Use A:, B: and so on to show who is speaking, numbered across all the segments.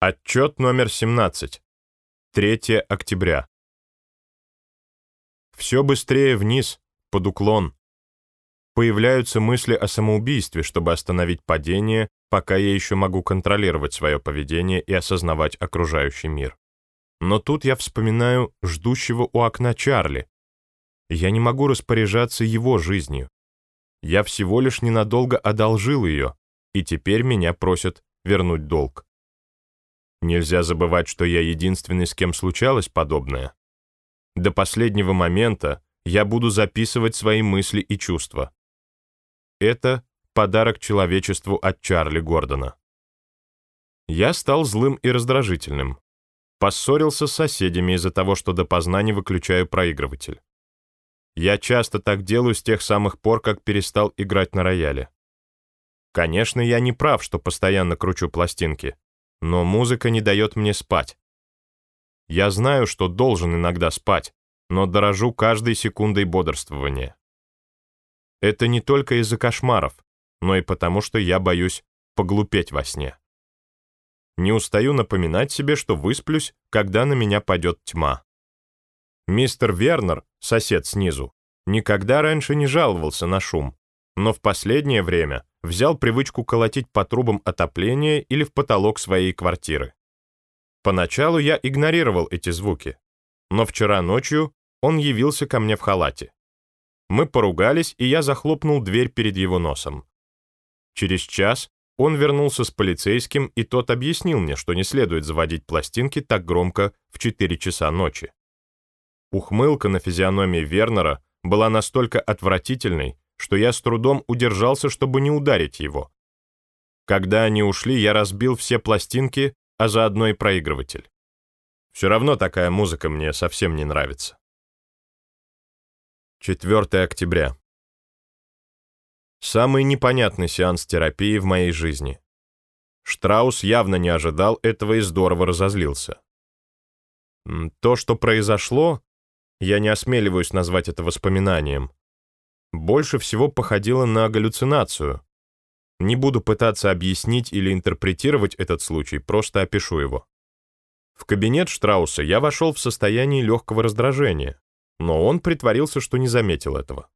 A: Отчет номер 17. 3 октября. Все быстрее вниз, под уклон. Появляются мысли о самоубийстве, чтобы остановить падение, пока я еще могу контролировать свое поведение и осознавать окружающий мир. Но тут я вспоминаю ждущего у окна Чарли. Я не могу распоряжаться его жизнью. Я всего лишь ненадолго одолжил ее, и теперь меня просят вернуть долг. Нельзя забывать, что я единственный, с кем случалось подобное. До последнего момента я буду записывать свои мысли и чувства. Это подарок человечеству от Чарли Гордона. Я стал злым и раздражительным. Поссорился с соседями из-за того, что допоздна не выключаю проигрыватель. Я часто так делаю с тех самых пор, как перестал играть на рояле. Конечно, я не прав, что постоянно кручу пластинки но музыка не дает мне спать. Я знаю, что должен иногда спать, но дорожу каждой секундой бодрствования. Это не только из-за кошмаров, но и потому, что я боюсь поглупеть во сне. Не устаю напоминать себе, что высплюсь, когда на меня падет тьма. Мистер Вернер, сосед снизу, никогда раньше не жаловался на шум, но в последнее время взял привычку колотить по трубам отопления или в потолок своей квартиры. Поначалу я игнорировал эти звуки, но вчера ночью он явился ко мне в халате. Мы поругались, и я захлопнул дверь перед его носом. Через час он вернулся с полицейским, и тот объяснил мне, что не следует заводить пластинки так громко в 4 часа ночи. Ухмылка на физиономии Вернера была настолько отвратительной, что я с трудом удержался, чтобы не ударить его. Когда они ушли, я разбил все пластинки, а заодно и проигрыватель. Все равно такая музыка мне совсем не нравится. 4 октября. Самый непонятный сеанс терапии в моей жизни. Штраус явно не ожидал этого и здорово разозлился. То, что произошло, я не осмеливаюсь назвать это воспоминанием больше всего походило на галлюцинацию. Не буду пытаться объяснить или интерпретировать этот случай, просто опишу его. В кабинет Штрауса я вошел в состоянии легкого раздражения, но он притворился, что не заметил этого.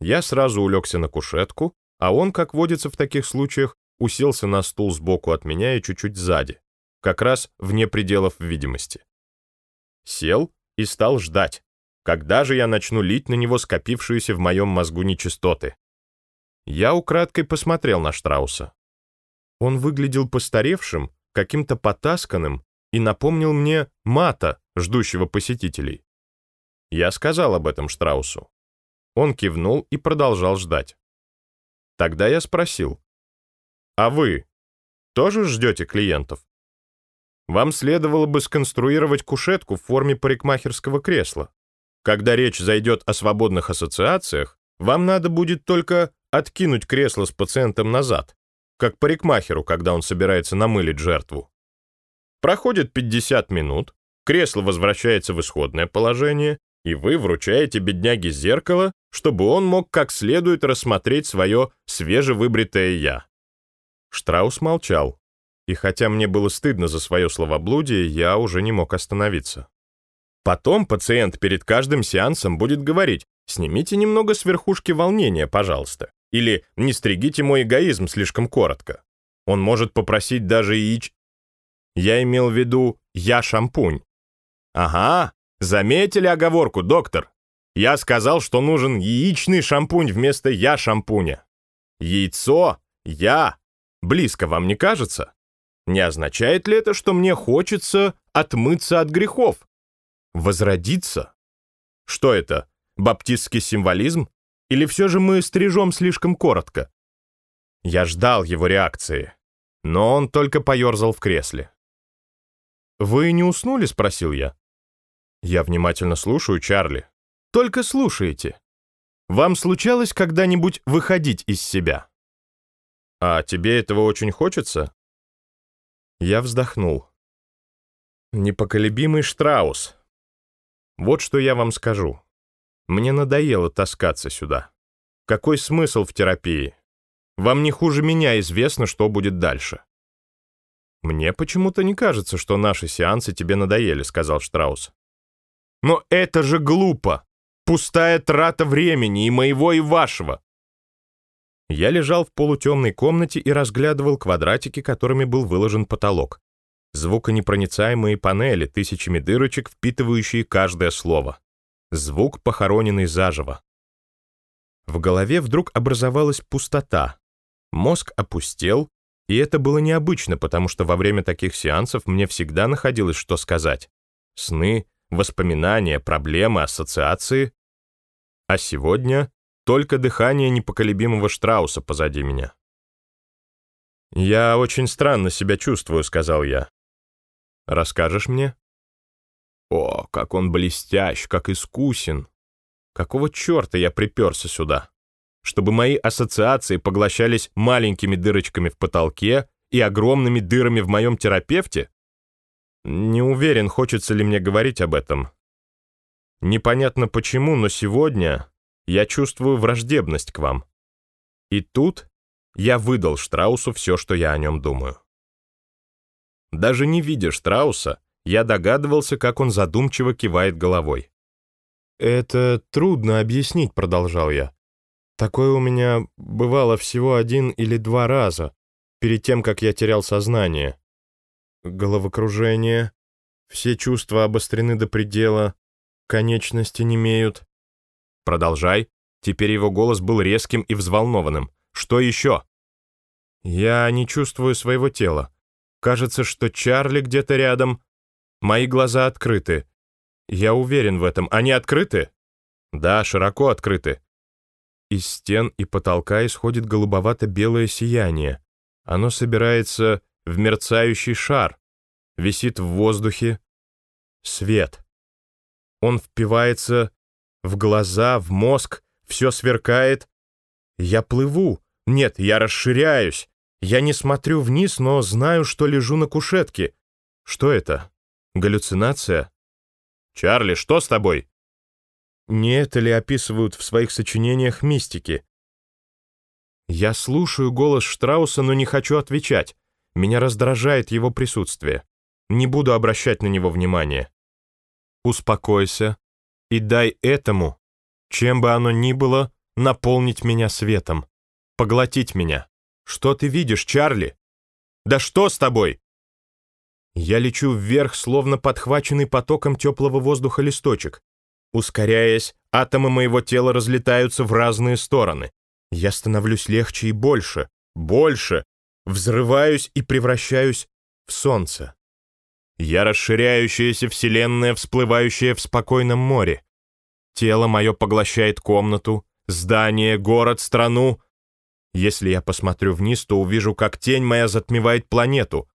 A: Я сразу улегся на кушетку, а он, как водится в таких случаях, уселся на стул сбоку от меня и чуть-чуть сзади, как раз вне пределов видимости. Сел и стал ждать. Когда же я начну лить на него скопившиеся в моем мозгу нечистоты? Я украдкой посмотрел на Штрауса. Он выглядел постаревшим, каким-то потасканным и напомнил мне мата, ждущего посетителей. Я сказал об этом Штраусу. Он кивнул и продолжал ждать. Тогда я спросил, «А вы тоже ждете клиентов?» Вам следовало бы сконструировать кушетку в форме парикмахерского кресла. Когда речь зайдет о свободных ассоциациях, вам надо будет только откинуть кресло с пациентом назад, как парикмахеру, когда он собирается намылить жертву. Проходит 50 минут, кресло возвращается в исходное положение, и вы вручаете бедняге зеркало, чтобы он мог как следует рассмотреть свое свежевыбритое «я». Штраус молчал, и хотя мне было стыдно за свое словоблудие, я уже не мог остановиться. Потом пациент перед каждым сеансом будет говорить «снимите немного с верхушки волнения, пожалуйста», или «не стригите мой эгоизм слишком коротко». Он может попросить даже яич... Я имел в виду «я шампунь». Ага, заметили оговорку, доктор? Я сказал, что нужен яичный шампунь вместо «я шампуня». Яйцо, я. Близко вам не кажется? Не означает ли это, что мне хочется отмыться от грехов? Возродиться? Что это, баптистский символизм? Или все же мы стрижем слишком коротко? Я ждал его реакции, но он только поерзал в кресле. «Вы не уснули?» — спросил я. «Я внимательно слушаю, Чарли. Только слушаете. Вам случалось когда-нибудь выходить из себя?» «А тебе этого очень хочется?» Я вздохнул. «Непоколебимый Штраус, вот что я вам скажу. Мне надоело таскаться сюда. Какой смысл в терапии? Вам не хуже меня известно, что будет дальше. «Мне почему-то не кажется, что наши сеансы тебе надоели», — сказал Штраус. «Но это же глупо! Пустая трата времени и моего, и вашего!» Я лежал в полутемной комнате и разглядывал квадратики, которыми был выложен потолок. Звуконепроницаемые панели, тысячами дырочек, впитывающие каждое слово. Звук, похороненный заживо. В голове вдруг образовалась пустота. Мозг опустел, и это было необычно, потому что во время таких сеансов мне всегда находилось что сказать. Сны, воспоминания, проблемы, ассоциации. А сегодня только дыхание непоколебимого Штрауса позади меня. «Я очень странно себя чувствую», — сказал я. «Расскажешь мне?» «О, как он блестящ, как искусен! Какого черта я приперся сюда?» чтобы мои ассоциации поглощались маленькими дырочками в потолке и огромными дырами в моем терапевте? Не уверен, хочется ли мне говорить об этом. Непонятно почему, но сегодня я чувствую враждебность к вам. И тут я выдал Штраусу все, что я о нем думаю. Даже не видя Штрауса, я догадывался, как он задумчиво кивает головой. «Это трудно объяснить», — продолжал я. Такое у меня бывало всего один или два раза, перед тем, как я терял сознание. Головокружение, все чувства обострены до предела, конечности не имеют. Продолжай. Теперь его голос был резким и взволнованным. Что еще? Я не чувствую своего тела. Кажется, что Чарли где-то рядом. Мои глаза открыты. Я уверен в этом. Они открыты? Да, широко открыты. Из стен и потолка исходит голубовато-белое сияние. Оно собирается в мерцающий шар, висит в воздухе. Свет. Он впивается в глаза, в мозг, все сверкает. Я плыву. Нет, я расширяюсь. Я не смотрю вниз, но знаю, что лежу на кушетке. Что это? Галлюцинация? «Чарли, что с тобой?» Не это ли описывают в своих сочинениях мистики? Я слушаю голос Штрауса, но не хочу отвечать. Меня раздражает его присутствие. Не буду обращать на него внимания. Успокойся и дай этому, чем бы оно ни было, наполнить меня светом, поглотить меня. Что ты видишь, Чарли? Да что с тобой? Я лечу вверх, словно подхваченный потоком теплого воздуха листочек. Ускоряясь, атомы моего тела разлетаются в разные стороны. Я становлюсь легче и больше, больше, взрываюсь и превращаюсь в солнце. Я расширяющаяся вселенная, всплывающая в спокойном море. Тело мое поглощает комнату, здание, город, страну. Если я посмотрю вниз, то увижу, как тень моя затмевает планету,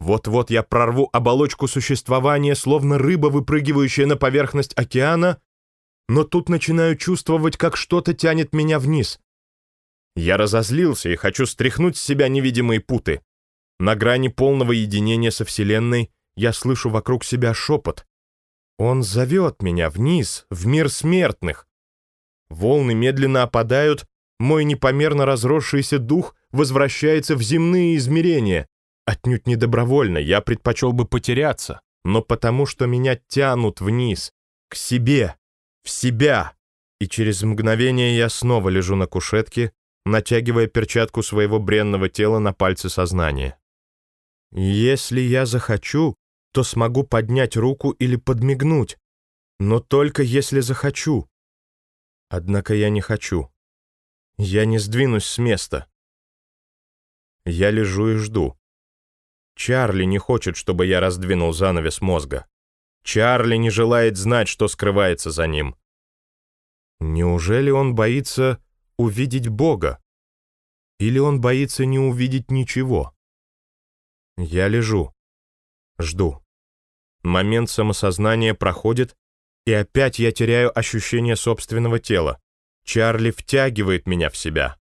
A: вот-вот я прорву оболочку существования, словно рыба, выпрыгивающая на поверхность океана, но тут начинаю чувствовать, как что-то тянет меня вниз. Я разозлился и хочу стряхнуть с себя невидимые путы. На грани полного единения со Вселенной я слышу вокруг себя шепот. Он зовет меня вниз, в мир смертных. Волны медленно опадают, мой непомерно разросшийся дух возвращается в земные измерения. Отнюдь не добровольно, я предпочел бы потеряться, но потому что меня тянут вниз, к себе, в себя. И через мгновение я снова лежу на кушетке, натягивая перчатку своего бренного тела на пальцы сознания. Если я захочу, то смогу поднять руку или подмигнуть, но только если захочу. Однако я не хочу. Я не сдвинусь с места. Я лежу и жду. Чарли не хочет, чтобы я раздвинул занавес мозга. Чарли не желает знать, что скрывается за ним. Неужели он боится увидеть Бога? Или он боится не увидеть ничего? Я лежу, жду. Момент самосознания проходит, и опять я теряю ощущение собственного тела. Чарли втягивает меня в себя.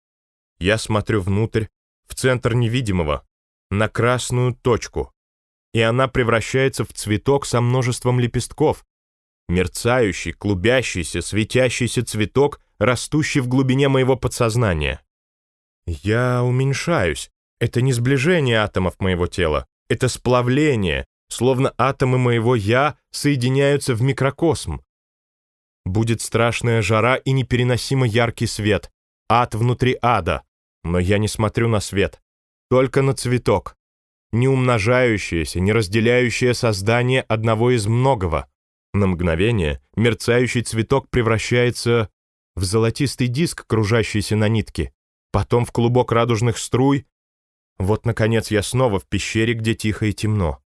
A: Я смотрю внутрь, в центр невидимого, на красную точку, и она превращается в цветок со множеством лепестков, мерцающий, клубящийся, светящийся цветок, растущий в глубине моего подсознания. Я уменьшаюсь, Это не сближение атомов моего тела, это сплавление, словно атомы моего «я» соединяются в микрокосм. Будет страшная жара и непереносимо яркий свет, ад внутри ада, но я не смотрю на свет, только на цветок, не умножающееся, не разделяющее создание одного из многого. На мгновение мерцающий цветок превращается в золотистый диск, кружащийся на нитке, потом в клубок радужных струй. Вот, наконец, я снова в пещере, где тихо и темно.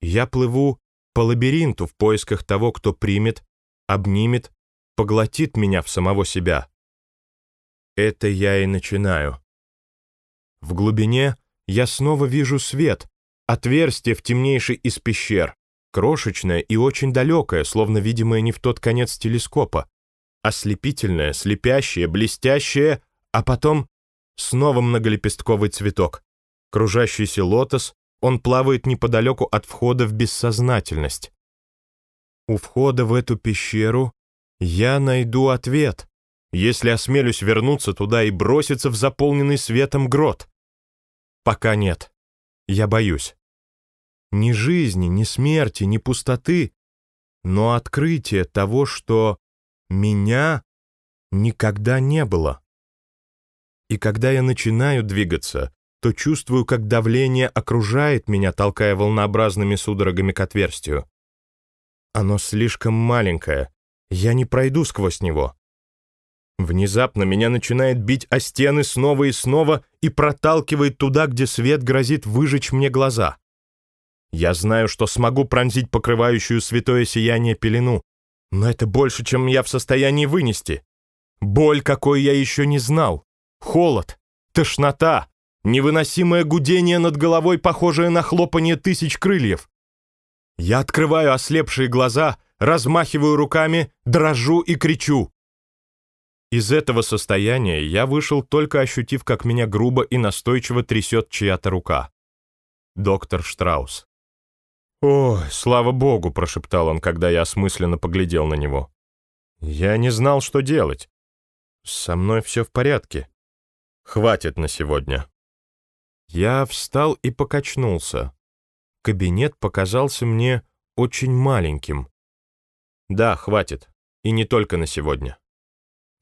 A: Я плыву по лабиринту в поисках того, кто примет, обнимет, поглотит меня в самого себя. Это я и начинаю. В глубине я снова вижу свет, отверстие в темнейшей из пещер, крошечное и очень далекое, словно видимое не в тот конец телескопа, ослепительное, слепящее, блестящее, а потом снова многолепестковый цветок, кружащийся лотос, он плавает неподалеку от входа в бессознательность. У входа в эту пещеру я найду ответ если осмелюсь вернуться туда и броситься в заполненный светом грот? Пока нет. Я боюсь. Ни жизни, ни смерти, ни пустоты, но открытие того, что меня никогда не было. И когда я начинаю двигаться, то чувствую, как давление окружает меня, толкая волнообразными судорогами к отверстию. Оно слишком маленькое, я не пройду сквозь него. Внезапно меня начинает бить о стены снова и снова и проталкивает туда, где свет грозит выжечь мне глаза. Я знаю, что смогу пронзить покрывающую святое сияние пелену, но это больше, чем я в состоянии вынести. Боль, какой я еще не знал. Холод, тошнота, невыносимое гудение над головой, похожее на хлопанье тысяч крыльев. Я открываю ослепшие глаза, размахиваю руками, дрожу и кричу. Из этого состояния я вышел, только ощутив, как меня грубо и настойчиво трясет чья-то рука. Доктор Штраус. «О, слава богу!» — прошептал он, когда я осмысленно поглядел на него. «Я не знал, что делать. Со мной все в порядке. Хватит на сегодня». Я встал и покачнулся. Кабинет показался мне очень маленьким. Да, хватит. И не только на сегодня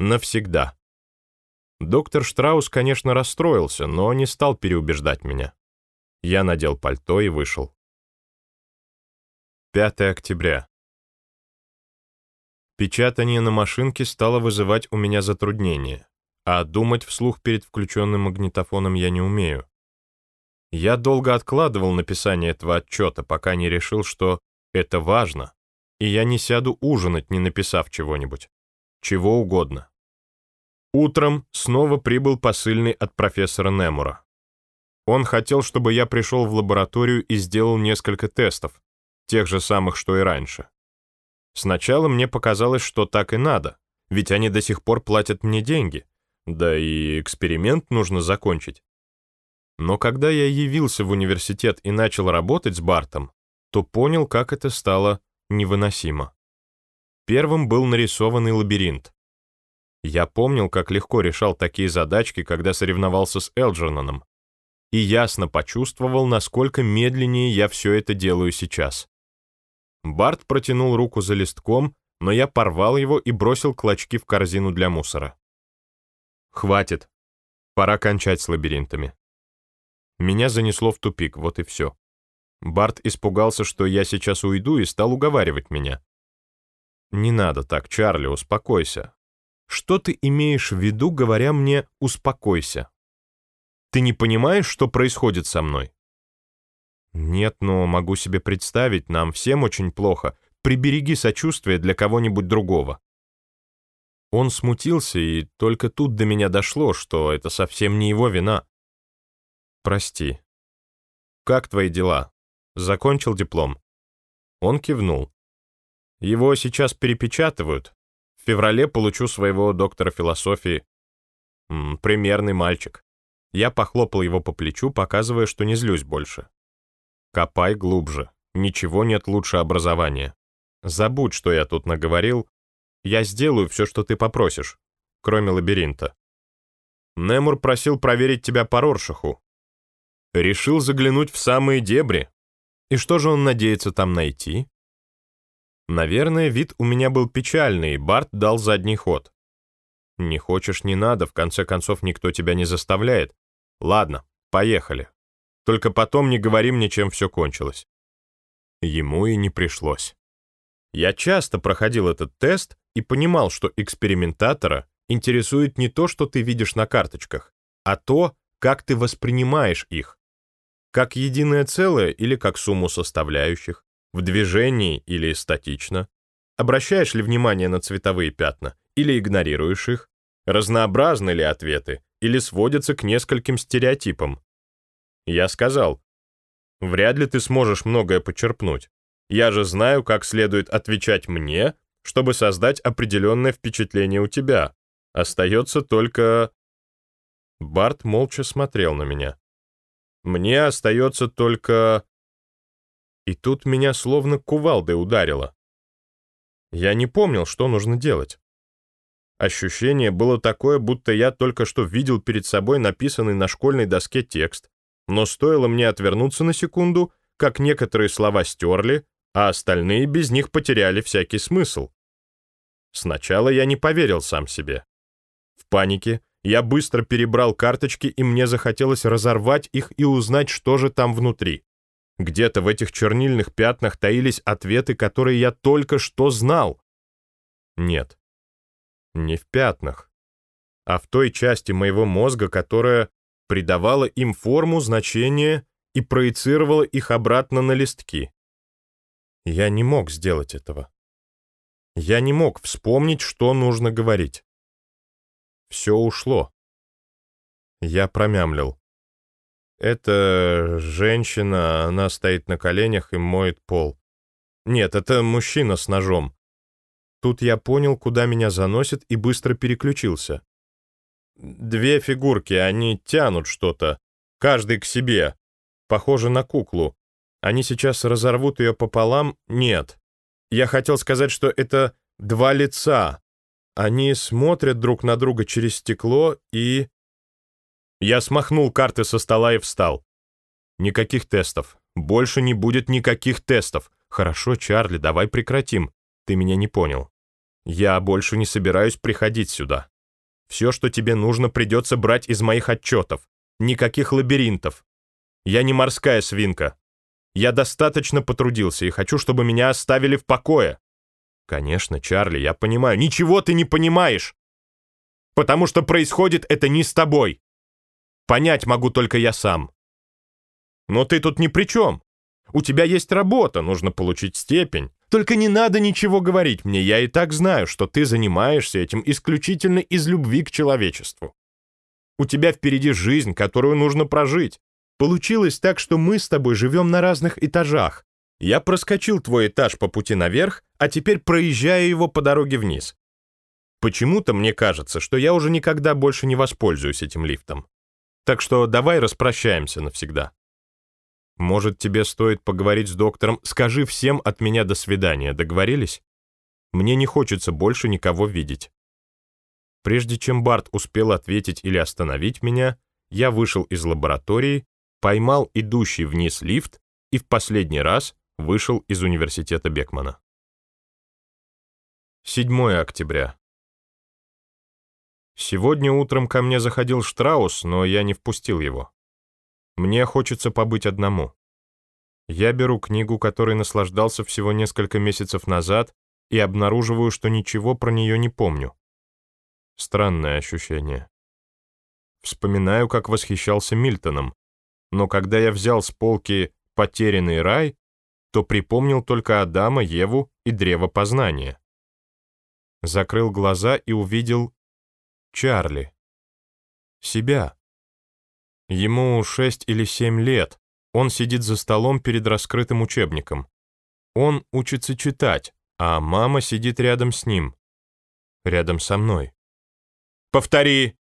A: навсегда. Доктор Штраус, конечно, расстроился, но не стал переубеждать меня. Я надел пальто и вышел. 5 октября. Печатание на машинке стало вызывать у меня затруднения, а думать вслух перед включенным магнитофоном я не умею. Я долго откладывал написание этого отчета, пока не решил, что это важно, и я не сяду ужинать, не написав чего-нибудь. Чего угодно. Утром снова прибыл посыльный от профессора Немура. Он хотел, чтобы я пришел в лабораторию и сделал несколько тестов, тех же самых, что и раньше. Сначала мне показалось, что так и надо, ведь они до сих пор платят мне деньги, да и эксперимент нужно закончить. Но когда я явился в университет и начал работать с Бартом, то понял, как это стало невыносимо. Первым был нарисованный лабиринт. Я помнил, как легко решал такие задачки, когда соревновался с Элджерноном, и ясно почувствовал, насколько медленнее я все это делаю сейчас. Барт протянул руку за листком, но я порвал его и бросил клочки в корзину для мусора. «Хватит. Пора кончать с лабиринтами». Меня занесло в тупик, вот и все. Барт испугался, что я сейчас уйду, и стал уговаривать меня. «Не надо так, Чарли, успокойся. Что ты имеешь в виду, говоря мне «успокойся»? Ты не понимаешь, что происходит со мной? Нет, но могу себе представить, нам всем очень плохо. Прибереги сочувствие для кого-нибудь другого. Он смутился, и только тут до меня дошло, что это совсем не его вина. Прости. Как твои дела? Закончил диплом? Он кивнул. Его сейчас перепечатывают, в феврале получу своего доктора философии. М -м, примерный мальчик. Я похлопал его по плечу, показывая, что не злюсь больше. Копай глубже. Ничего нет лучше образования. Забудь, что я тут наговорил. Я сделаю все, что ты попросишь, кроме лабиринта. Немур просил проверить тебя по Роршаху. Решил заглянуть в самые дебри. И что же он надеется там найти? Наверное, вид у меня был печальный, и Барт дал задний ход. Не хочешь, не надо, в конце концов никто тебя не заставляет. Ладно, поехали. Только потом не говори мне, чем все кончилось. Ему и не пришлось. Я часто проходил этот тест и понимал, что экспериментатора интересует не то, что ты видишь на карточках, а то, как ты воспринимаешь их. Как единое целое или как сумму составляющих, в движении или статично. Обращаешь ли внимание на цветовые пятна или игнорируешь их? Разнообразны ли ответы или сводятся к нескольким стереотипам? Я сказал, вряд ли ты сможешь многое почерпнуть. Я же знаю, как следует отвечать мне, чтобы создать определенное впечатление у тебя. Остается только... Барт молча смотрел на меня. Мне остается только... И тут меня словно кувалдой ударило. Я не помнил, что нужно делать. Ощущение было такое, будто я только что видел перед собой написанный на школьной доске текст, но стоило мне отвернуться на секунду, как некоторые слова стерли, а остальные без них потеряли всякий смысл. Сначала я не поверил сам себе. В панике я быстро перебрал карточки, и мне захотелось разорвать их и узнать, что же там внутри. Где-то в этих чернильных пятнах таились ответы, которые я только что знал. Нет, не в пятнах, а в той части моего мозга, которая придавала им форму, значение и проецировала их обратно на листки. Я не мог сделать этого. Я не мог вспомнить, что нужно говорить. Все ушло. Я промямлил. Это женщина, она стоит на коленях и моет пол. Нет, это мужчина с ножом. Тут я понял, куда меня заносит, и быстро переключился. Две фигурки, они тянут что-то, каждый к себе. Похоже на куклу. Они сейчас разорвут ее пополам? Нет. Я хотел сказать, что это два лица. Они смотрят друг на друга через стекло и... Я смахнул карты со стола и встал. Никаких тестов. Больше не будет никаких тестов. Хорошо, Чарли, давай прекратим. Ты меня не понял. Я больше не собираюсь приходить сюда. Все, что тебе нужно, придется брать из моих отчетов. Никаких лабиринтов. Я не морская свинка. Я достаточно потрудился и хочу, чтобы меня оставили в покое. Конечно, Чарли, я понимаю. Ничего ты не понимаешь. Потому что происходит это не с тобой. Понять могу только я сам. Но ты тут ни при чем. У тебя есть работа, нужно получить степень. Только не надо ничего говорить мне, я и так знаю, что ты занимаешься этим исключительно из любви к человечеству. У тебя впереди жизнь, которую нужно прожить. Получилось так, что мы с тобой живем на разных этажах. Я проскочил твой этаж по пути наверх, а теперь проезжаю его по дороге вниз. Почему-то мне кажется, что я уже никогда больше не воспользуюсь этим лифтом. Так что давай распрощаемся навсегда. Может, тебе стоит поговорить с доктором? Скажи всем от меня до свидания, договорились? Мне не хочется больше никого видеть. Прежде чем Барт успел ответить или остановить меня, я вышел из лаборатории поймал идущий вниз лифт и в последний раз вышел из университета Бекмана. 7 октября. Сегодня утром ко мне заходил Штраус, но я не впустил его. Мне хочется побыть одному. Я беру книгу, которой наслаждался всего несколько месяцев назад, и обнаруживаю, что ничего про нее не помню. Странное ощущение. Вспоминаю, как восхищался Мильтоном, но когда я взял с полки «Потерянный рай», то припомнил только Адама, Еву и древо познания. Закрыл глаза и увидел Чарли. Себя. Ему шесть или семь лет. Он сидит за столом перед раскрытым учебником. Он учится читать, а мама сидит рядом с ним. Рядом со мной. «Повтори!»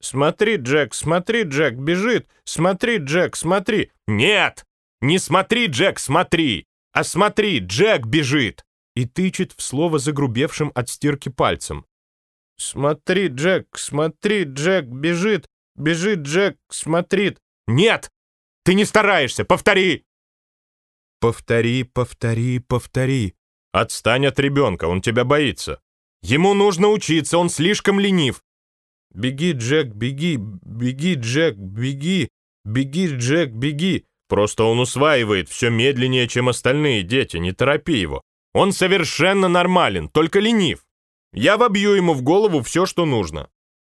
A: «Смотри, Джек, смотри, Джек, бежит! Смотри, Джек, смотри!» «Нет! Не смотри, Джек, смотри! А смотри, Джек бежит!» И тычет в слово загрубевшим от стирки пальцем. «Смотри, Джек, смотри, Джек бежит! Бежит, Джек, смотрит!» «Нет! Ты не стараешься! Повтори!» «Повтори, повтори, повтори!» «Отстань от ребенка, он тебя боится. Ему нужно учиться, он слишком ленив. Беги, Джек, беги, беги, Джек, беги, беги, Джек, беги. Просто он усваивает все медленнее, чем остальные дети, не торопи его. Он совершенно нормален, только ленив. Я вобью ему в голову все, что нужно.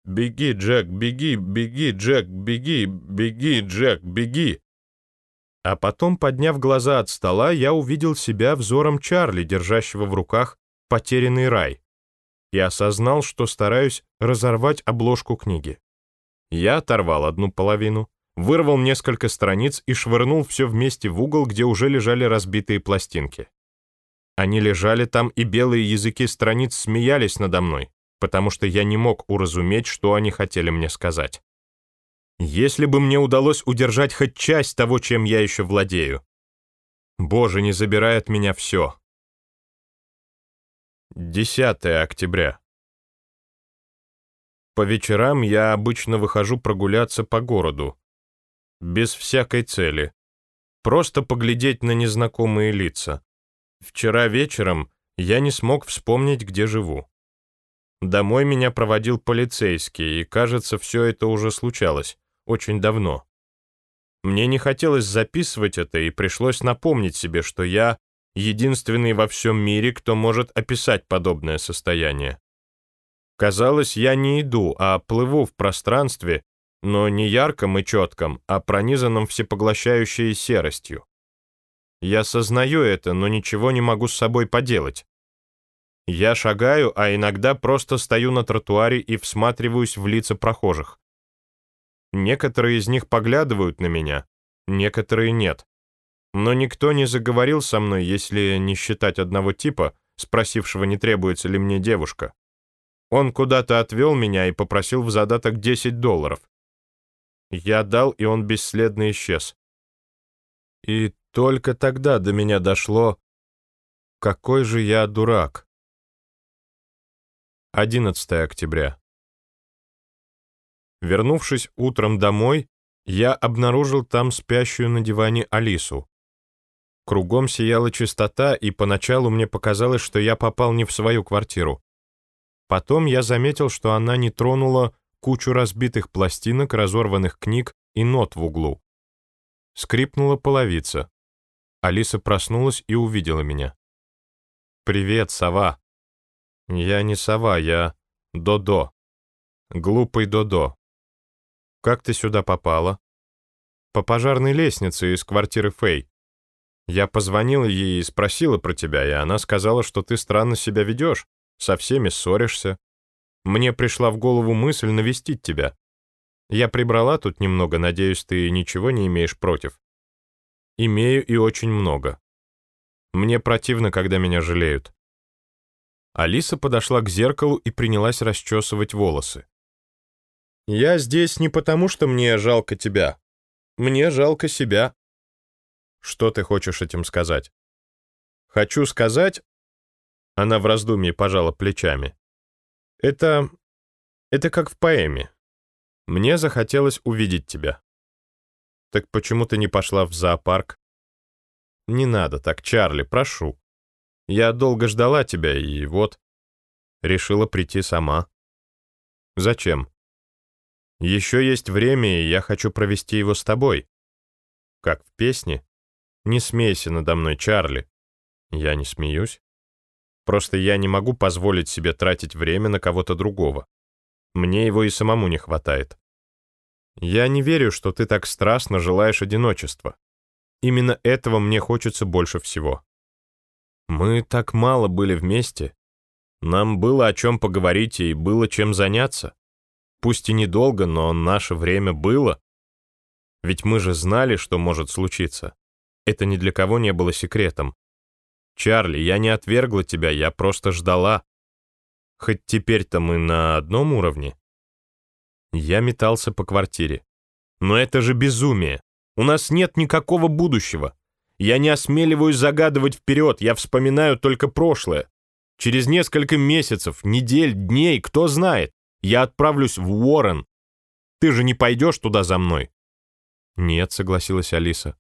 A: Беги, Джек, беги, беги, Джек, беги, беги, Джек, беги. А потом, подняв глаза от стола, я увидел себя взором Чарли, держащего в руках потерянный рай, и осознал, что стараюсь разорвать обложку книги. Я оторвал одну половину, вырвал несколько страниц и швырнул все вместе в угол, где уже лежали разбитые пластинки. Они лежали там, и белые языки страниц смеялись надо мной, потому что я не мог уразуметь, что они хотели мне сказать. Если бы мне удалось удержать хоть часть того, чем я еще владею. Боже, не забирай от меня все. 10 октября. По вечерам я обычно выхожу прогуляться по городу. Без всякой цели. Просто поглядеть на незнакомые лица. Вчера вечером я не смог вспомнить, где живу. Домой меня проводил полицейский, и, кажется, все это уже случалось, очень давно. Мне не хотелось записывать это, и пришлось напомнить себе, что я единственный во всем мире, кто может описать подобное состояние. Казалось, я не иду, а плыву в пространстве, но не ярком и четком, а пронизанном всепоглощающей серостью. Я сознаю это, но ничего не могу с собой поделать. Я шагаю, а иногда просто стою на тротуаре и всматриваюсь в лица прохожих. Некоторые из них поглядывают на меня, некоторые нет. Но никто не заговорил со мной, если не считать одного типа, спросившего, не требуется ли мне девушка. Он куда-то отвел меня и попросил в задаток 10 долларов. Я дал, и он бесследно исчез. И только тогда до меня дошло, какой же я дурак. 11 октября. Вернувшись утром домой, я обнаружил там спящую на диване Алису. Кругом сияла чистота, и поначалу мне показалось, что я попал не в свою квартиру. Потом я заметил, что она не тронула кучу разбитых пластинок, разорванных книг и нот в углу. Скрипнула половица. Алиса проснулась и увидела меня. «Привет, сова». «Я не сова, я Додо. Глупый Додо. Как ты сюда попала?» «По пожарной лестнице из квартиры Фэй. Я позвонила ей и спросила про тебя, и она сказала, что ты странно себя ведешь, со всеми ссоришься. Мне пришла в голову мысль навестить тебя. Я прибрала тут немного, надеюсь, ты ничего не имеешь против. Имею и очень много. Мне противно, когда меня жалеют. Алиса подошла к зеркалу и принялась расчесывать волосы. «Я здесь не потому, что мне жалко тебя. Мне жалко себя». «Что ты хочешь этим сказать?» «Хочу сказать...» Она в раздумье пожала плечами. «Это... это как в поэме. Мне захотелось увидеть тебя. «Так почему ты не пошла в зоопарк?» «Не надо так, Чарли, прошу. Я долго ждала тебя, и вот...» Решила прийти сама. «Зачем?» «Еще есть время, и я хочу провести его с тобой». «Как в песне?» «Не смейся надо мной, Чарли». «Я не смеюсь. Просто я не могу позволить себе тратить время на кого-то другого. Мне его и самому не хватает. Я не верю, что ты так страстно желаешь одиночества. Именно этого мне хочется больше всего. Мы так мало были вместе. Нам было о чем поговорить и было чем заняться. Пусть и недолго, но наше время было. Ведь мы же знали, что может случиться. Это ни для кого не было секретом. Чарли, я не отвергла тебя, я просто ждала. Хоть теперь-то мы на одном уровне. Я метался по квартире. Но это же безумие. У нас нет никакого будущего. Я не осмеливаюсь загадывать вперед, я вспоминаю только прошлое. Через несколько месяцев, недель, дней, кто знает, я отправлюсь в Уоррен. Ты же не пойдешь туда за мной. «Нет», — согласилась Алиса.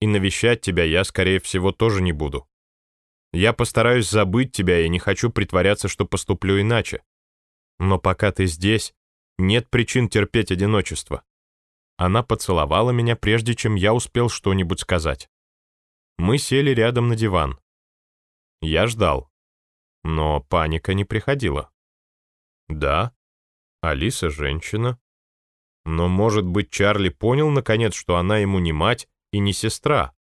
A: «И навещать тебя я, скорее всего, тоже не буду. Я постараюсь забыть тебя и не хочу притворяться, что поступлю иначе. Но пока ты здесь, нет причин терпеть одиночество». Она поцеловала меня, прежде чем я успел что-нибудь сказать. Мы сели рядом на диван. Я ждал. Но паника не приходила. Да, Алиса женщина. Но, может быть, Чарли понял, наконец, что она ему не мать и не сестра.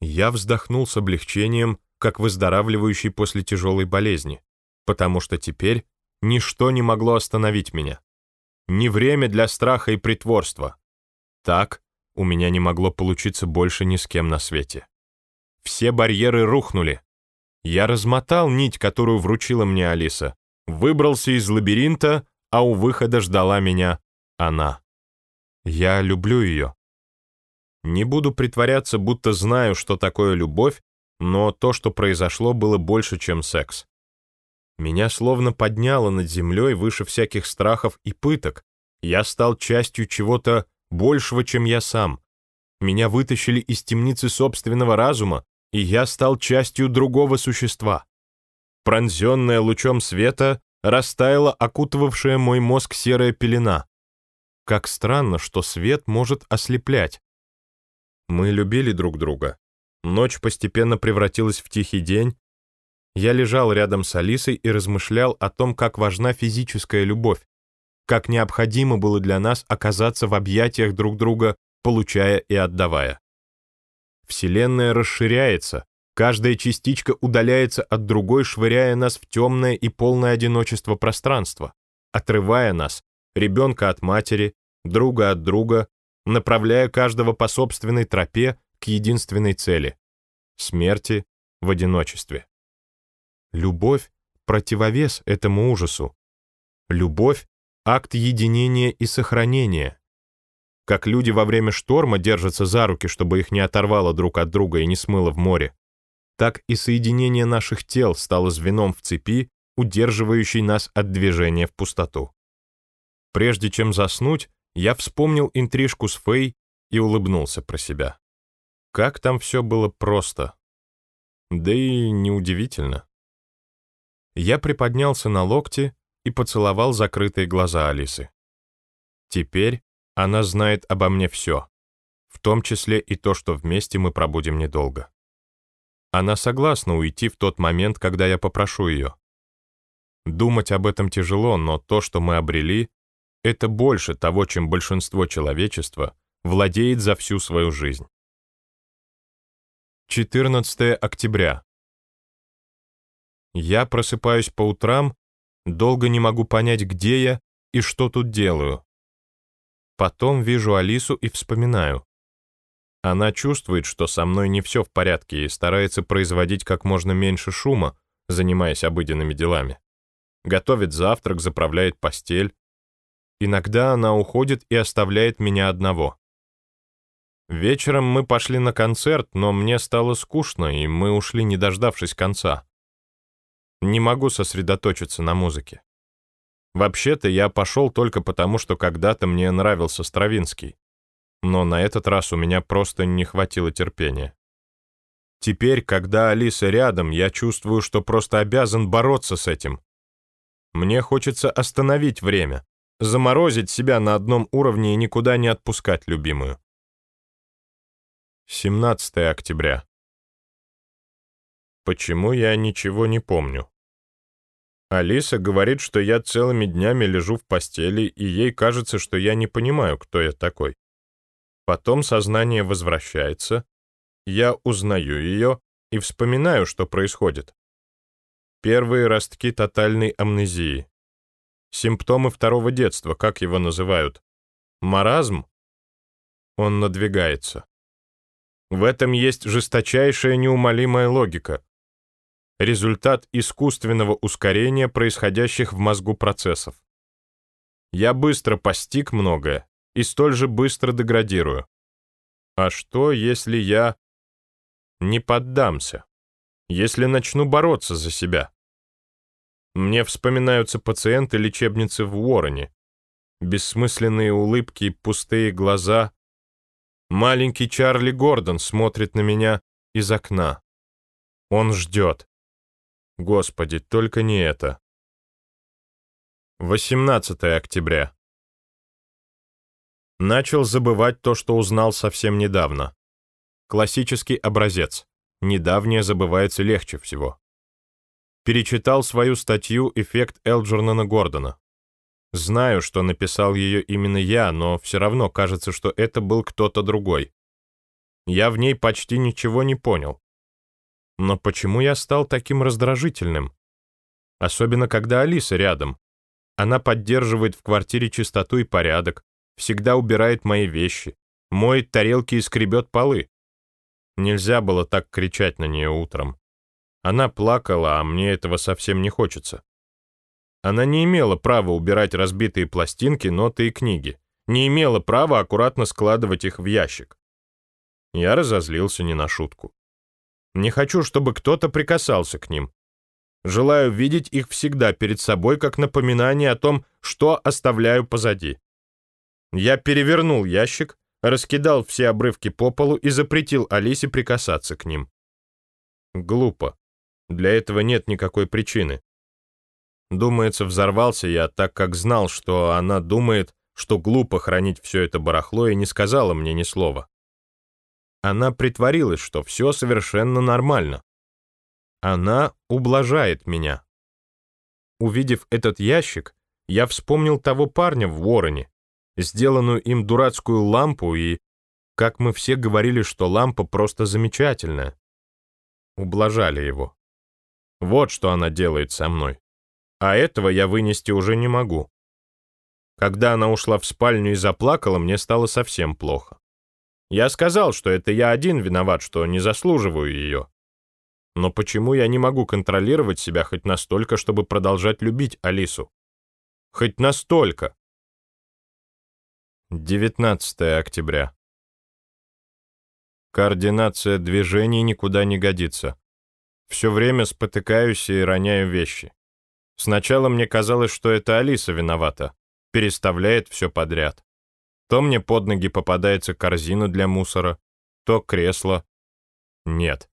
A: Я вздохнул с облегчением, как выздоравливающий после тяжелой болезни, потому что теперь ничто не могло остановить меня. Не время для страха и притворства. Так у меня не могло получиться больше ни с кем на свете. Все барьеры рухнули. Я размотал нить, которую вручила мне Алиса, выбрался из лабиринта, а у выхода ждала меня она. Я люблю ее. Не буду притворяться, будто знаю, что такое любовь, но то, что произошло, было больше, чем секс. Меня словно подняло над землей выше всяких страхов и пыток. Я стал частью чего-то большего, чем я сам. Меня вытащили из темницы собственного разума, и я стал частью другого существа. Пронзенная лучом света, растаяла окутывавшая мой мозг серая пелена. Как странно, что свет может ослеплять. Мы любили друг друга. Ночь постепенно превратилась в тихий день. Я лежал рядом с Алисой и размышлял о том, как важна физическая любовь, как необходимо было для нас оказаться в объятиях друг друга, получая и отдавая. Вселенная расширяется, каждая частичка удаляется от другой, швыряя нас в темное и полное одиночество пространства, отрывая нас, ребенка от матери, друга от друга, направляя каждого по собственной тропе к единственной цели — смерти в одиночестве. Любовь — противовес этому ужасу. Любовь — акт единения и сохранения. Как люди во время шторма держатся за руки, чтобы их не оторвало друг от друга и не смыло в море, так и соединение наших тел стало звеном в цепи, удерживающей нас от движения в пустоту. Прежде чем заснуть, я вспомнил интрижку с Фэй и улыбнулся про себя. Как там все было просто. Да и неудивительно. Я приподнялся на локте и поцеловал закрытые глаза Алисы. Теперь она знает обо мне все, в том числе и то, что вместе мы пробудем недолго. Она согласна уйти в тот момент, когда я попрошу ее. Думать об этом тяжело, но то, что мы обрели, это больше того, чем большинство человечества владеет за всю свою жизнь. 14 октября. Я просыпаюсь по утрам, долго не могу понять, где я и что тут делаю. Потом вижу Алису и вспоминаю. Она чувствует, что со мной не все в порядке и старается производить как можно меньше шума, занимаясь обыденными делами. Готовит завтрак, заправляет постель. Иногда она уходит и оставляет меня одного. Вечером мы пошли на концерт, но мне стало скучно, и мы ушли, не дождавшись конца. Не могу сосредоточиться на музыке. Вообще-то я пошел только потому, что когда-то мне нравился Стравинский. Но на этот раз у меня просто не хватило терпения. Теперь, когда Алиса рядом, я чувствую, что просто обязан бороться с этим. Мне хочется остановить время, заморозить себя на одном уровне и никуда не отпускать любимую. 17 октября. Почему я ничего не помню? Алиса говорит, что я целыми днями лежу в постели, и ей кажется, что я не понимаю, кто я такой. Потом сознание возвращается, я узнаю ее и вспоминаю, что происходит. Первые ростки тотальной амнезии. Симптомы второго детства, как его называют? Маразм? Он надвигается. В этом есть жесточайшая неумолимая логика. Результат искусственного ускорения происходящих в мозгу процессов. Я быстро постиг многое и столь же быстро деградирую. А что, если я не поддамся? Если начну бороться за себя? Мне вспоминаются пациенты лечебницы в Уоррене. Бессмысленные улыбки, пустые глаза, Маленький Чарли Гордон смотрит на меня из окна. Он ждет. Господи, только не это. 18 октября. Начал забывать то, что узнал совсем недавно. Классический образец. Недавнее забывается легче всего. Перечитал свою статью «Эффект Элджернона Гордона». Знаю, что написал ее именно я, но все равно кажется, что это был кто-то другой. Я в ней почти ничего не понял. Но почему я стал таким раздражительным? Особенно, когда Алиса рядом. Она поддерживает в квартире чистоту и порядок, всегда убирает мои вещи, моет тарелки и скребет полы. Нельзя было так кричать на нее утром. Она плакала, а мне этого совсем не хочется. Она не имела права убирать разбитые пластинки, ноты и книги, не имела права аккуратно складывать их в ящик. Я разозлился не на шутку. Не хочу, чтобы кто-то прикасался к ним. Желаю видеть их всегда перед собой как напоминание о том, что оставляю позади. Я перевернул ящик, раскидал все обрывки по полу и запретил Алисе прикасаться к ним. Глупо. Для этого нет никакой причины. Думается, взорвался я, так как знал, что она думает, что глупо хранить все это барахло и не сказала мне ни слова. Она притворилась, что все совершенно нормально. Она ублажает меня. Увидев этот ящик, я вспомнил того парня в Вороне, сделанную им дурацкую лампу и, как мы все говорили, что лампа просто замечательная. Ублажали его. Вот что она делает со мной. А этого я вынести уже не могу. Когда она ушла в спальню и заплакала, мне стало совсем плохо. Я сказал, что это я один виноват, что не заслуживаю ее. Но почему я не могу контролировать себя хоть настолько, чтобы продолжать любить Алису? Хоть настолько. 19 октября. Координация движений никуда не годится. Все время спотыкаюсь и роняю вещи. Сначала мне казалось, что это Алиса виновата, переставляет все подряд. То мне под ноги попадается корзина для мусора, то кресло. Нет,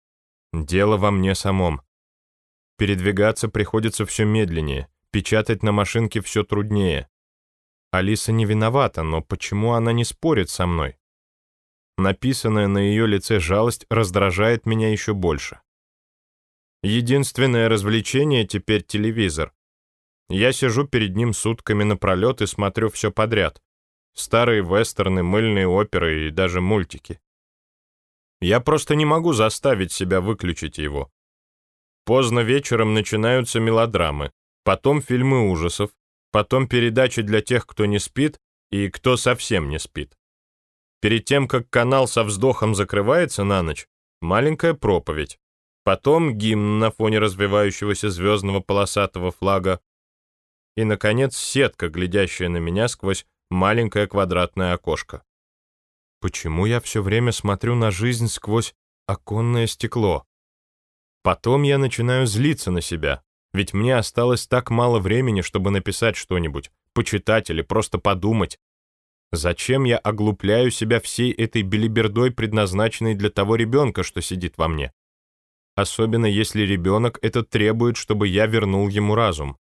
A: дело во мне самом. Передвигаться приходится все медленнее, печатать на машинке все труднее. Алиса не виновата, но почему она не спорит со мной? Написанная на ее лице жалость раздражает меня еще больше. Единственное развлечение теперь телевизор. Я сижу перед ним сутками напролет и смотрю все подряд. Старые вестерны, мыльные оперы и даже мультики. Я просто не могу заставить себя выключить его. Поздно вечером начинаются мелодрамы, потом фильмы ужасов, потом передачи для тех, кто не спит и кто совсем не спит. Перед тем, как канал со вздохом закрывается на ночь, маленькая проповедь. Потом гимн на фоне развивающегося звездного полосатого флага. И, наконец, сетка, глядящая на меня сквозь маленькое квадратное окошко. Почему я все время смотрю на жизнь сквозь оконное стекло? Потом я начинаю злиться на себя, ведь мне осталось так мало времени, чтобы написать что-нибудь, почитать или просто подумать. Зачем я оглупляю себя всей этой белибердой, предназначенной для того ребенка, что сидит во мне? особенно если ребенок это требует, чтобы я вернул ему разум.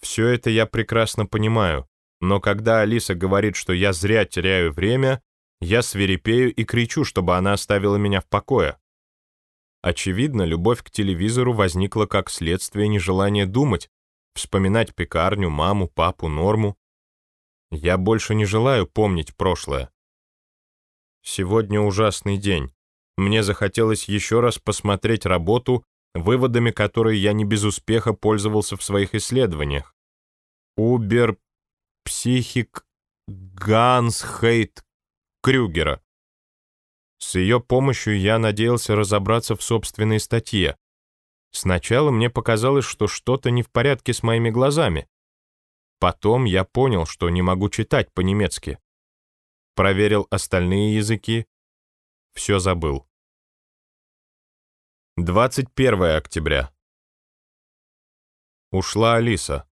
A: Все это я прекрасно понимаю, но когда Алиса говорит, что я зря теряю время, я свирепею и кричу, чтобы она оставила меня в покое. Очевидно, любовь к телевизору возникла как следствие нежелания думать, вспоминать пекарню, маму, папу, норму. Я больше не желаю помнить прошлое. Сегодня ужасный день мне захотелось еще раз посмотреть работу, выводами которой я не без успеха пользовался в своих исследованиях. Убер психик Ганс Хейт Крюгера. С ее помощью я надеялся разобраться в собственной статье. Сначала мне показалось, что что-то не в порядке с моими глазами. Потом я понял, что не могу читать по-немецки. Проверил остальные языки, все забыл. 21 октября. Ушла Алиса.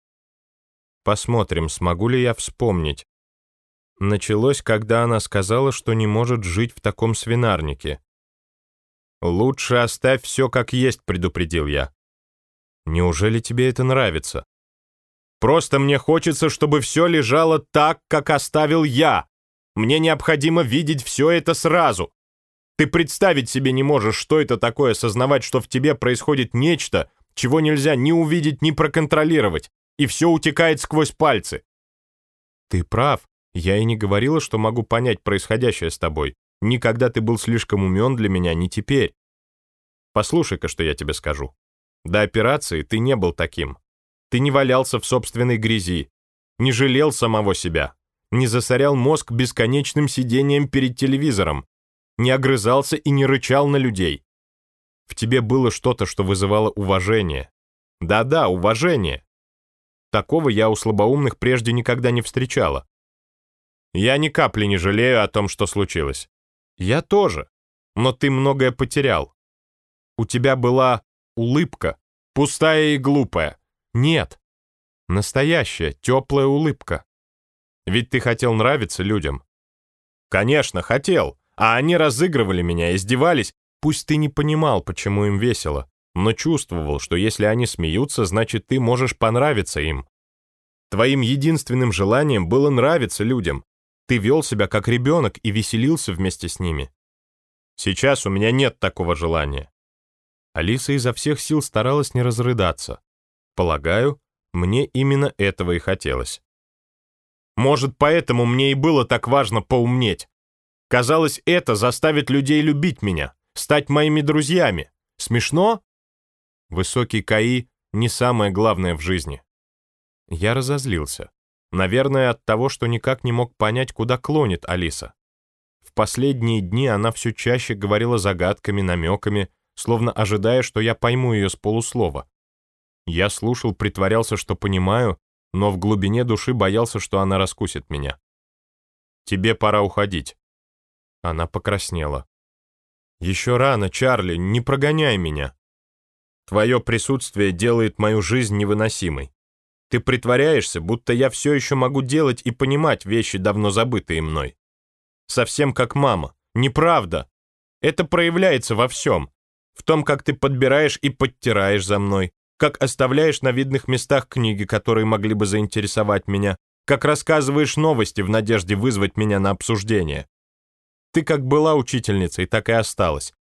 A: Посмотрим, смогу ли я вспомнить. Началось, когда она сказала, что не может жить в таком свинарнике. «Лучше оставь все как есть», — предупредил я. «Неужели тебе это нравится?» «Просто мне хочется, чтобы все лежало так, как оставил я. Мне необходимо видеть все это сразу. Ты представить себе не можешь, что это такое, осознавать, что в тебе происходит нечто, чего нельзя ни увидеть, ни проконтролировать, и все утекает сквозь пальцы. Ты прав. Я и не говорила, что могу понять происходящее с тобой. Никогда ты был слишком умен для меня, не теперь. Послушай-ка, что я тебе скажу. До операции ты не был таким. Ты не валялся в собственной грязи, не жалел самого себя, не засорял мозг бесконечным сидением перед телевизором, не огрызался и не рычал на людей. В тебе было что-то, что вызывало уважение. Да-да, уважение. Такого я у слабоумных прежде никогда не встречала. Я ни капли не жалею о том, что случилось. Я тоже. Но ты многое потерял. У тебя была улыбка, пустая и глупая. Нет. Настоящая, теплая улыбка. Ведь ты хотел нравиться людям. Конечно, хотел. А они разыгрывали меня, издевались. Пусть ты не понимал, почему им весело, но чувствовал, что если они смеются, значит, ты можешь понравиться им. Твоим единственным желанием было нравиться людям. Ты вел себя как ребенок и веселился вместе с ними. Сейчас у меня нет такого желания. Алиса изо всех сил старалась не разрыдаться. Полагаю, мне именно этого и хотелось. Может, поэтому мне и было так важно поумнеть. Казалось, это заставит людей любить меня, стать моими друзьями. Смешно? Высокий КАИ — не самое главное в жизни. Я разозлился. Наверное, от того, что никак не мог понять, куда клонит Алиса. В последние дни она все чаще говорила загадками, намеками, словно ожидая, что я пойму ее с полуслова. Я слушал, притворялся, что понимаю, но в глубине души боялся, что она раскусит меня. «Тебе пора уходить», она покраснела. «Еще рано, Чарли, не прогоняй меня. Твое присутствие делает мою жизнь невыносимой. Ты притворяешься, будто я все еще могу делать и понимать вещи, давно забытые мной. Совсем как мама. Неправда. Это проявляется во всем. В том, как ты подбираешь и подтираешь за мной, как оставляешь на видных местах книги, которые могли бы заинтересовать меня, как рассказываешь новости в надежде вызвать меня на обсуждение. Ты как была учительницей, так и осталась.